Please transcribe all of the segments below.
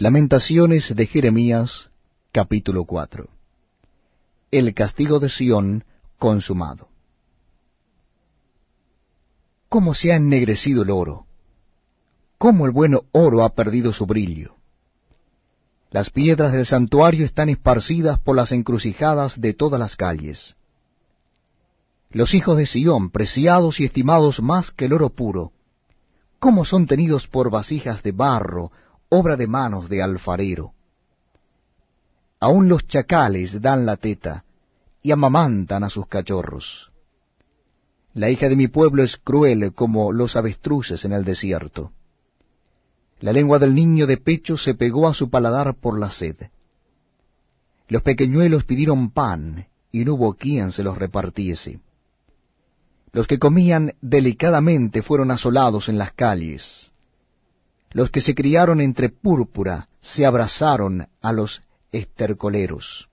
Lamentaciones de Jeremías, capítulo 4. El castigo de Sión consumado. ¿Cómo se ha ennegrecido el oro? ¿Cómo el buen oro ha perdido su brillo? Las piedras del santuario están esparcidas por las encrucijadas de todas las calles. Los hijos de Sión, preciados y estimados más que el oro puro, ¿cómo son tenidos por vasijas de barro, obra de manos de alfarero. Aún los chacales dan la teta y amamantan a sus cachorros. La hija de mi pueblo es cruel como los avestruces en el desierto. La lengua del niño de pecho se pegó a su paladar por la sed. Los pequeñuelos pidieron pan, y no hubo quien se los repartiese. Los que comían delicadamente fueron asolados en las calles. Los que se criaron entre púrpura se abrazaron a los estercoleros.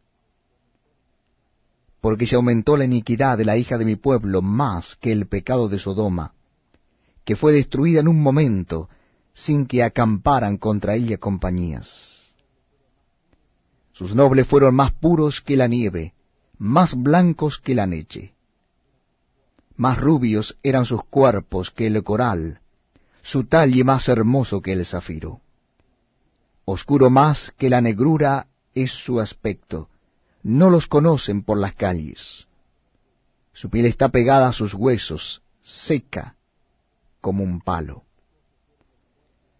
Porque se aumentó la iniquidad de la hija de mi pueblo más que el pecado de Sodoma, que fue destruida en un momento sin que acamparan contra ella compañías. Sus nobles fueron más puros que la nieve, más blancos que la leche. Más rubios eran sus cuerpos que el coral, su talle más hermoso que el zafiro. Oscuro más que la negrura es su aspecto, no los conocen por las calles. Su piel está pegada a sus huesos, seca como un palo.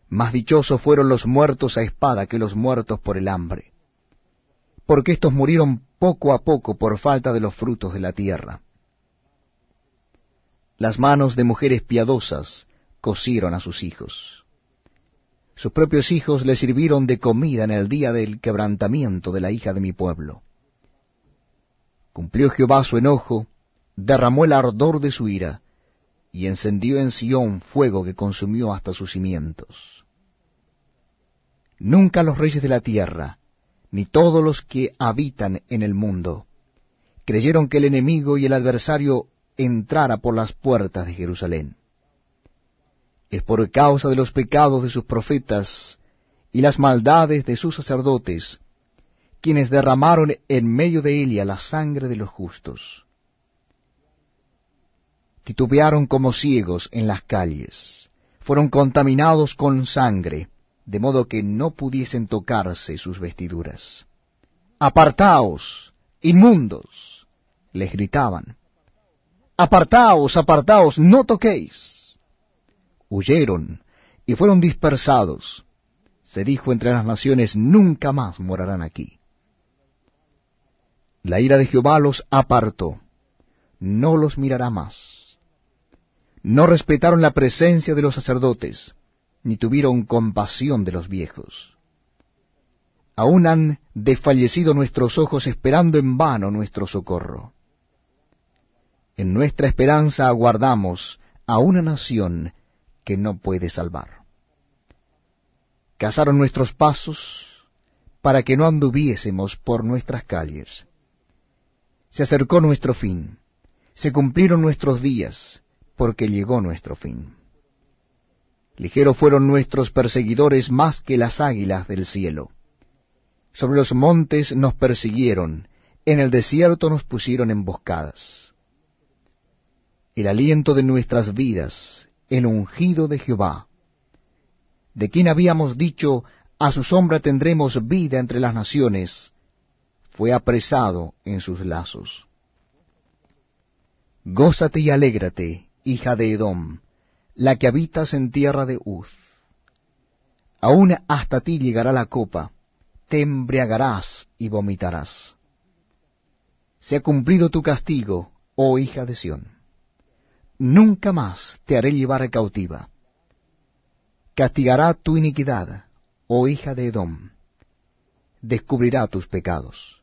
Más dichosos fueron los muertos a espada que los muertos por el hambre, porque éstos murieron poco a poco por falta de los frutos de la tierra. Las manos de mujeres piadosas cosieron a sus hijos. Sus propios hijos le sirvieron de comida en el día del quebrantamiento de la hija de mi pueblo. Cumplió Jehová su enojo, derramó el ardor de su ira, y encendió en Sión fuego que consumió hasta sus cimientos. Nunca los reyes de la tierra, ni todos los que habitan en el mundo, creyeron que el enemigo y el adversario entrara por las puertas de Jerusalén es por causa de los pecados de sus profetas y las maldades de sus sacerdotes, quienes derramaron en medio de ella la sangre de los justos. Titubearon como ciegos en las calles, fueron contaminados con sangre, de modo que no pudiesen tocarse sus vestiduras. Apartaos, inmundos, les gritaban. Apartaos, apartaos, no toquéis huyeron y fueron dispersados. Se dijo entre las naciones, nunca más morarán aquí. La ira de Jehová los apartó, no los mirará más. No respetaron la presencia de los sacerdotes, ni tuvieron compasión de los viejos. Aún han desfallecido nuestros ojos esperando en vano nuestro socorro. En nuestra esperanza aguardamos a una nación que no puede salvar. Cazaron nuestros pasos para que no anduviésemos por nuestras calles. Se acercó nuestro fin, se cumplieron nuestros días, porque llegó nuestro fin. Ligeros fueron nuestros perseguidores más que las águilas del cielo. Sobre los montes nos persiguieron, en el desierto nos pusieron emboscadas. El aliento de nuestras vidas el ungido de Jehová, de quien habíamos dicho, a su sombra tendremos vida entre las naciones, fue apresado en sus lazos. Gózate y alégrate, hija de Edom, la que habitas en tierra de Uz. Aún hasta ti llegará la copa, te embriagarás y vomitarás. Se ha cumplido tu castigo, oh hija de Sión nunca más te haré llevar cautiva. Castigará tu iniquidad, oh hija de Edom, descubrirá tus pecados.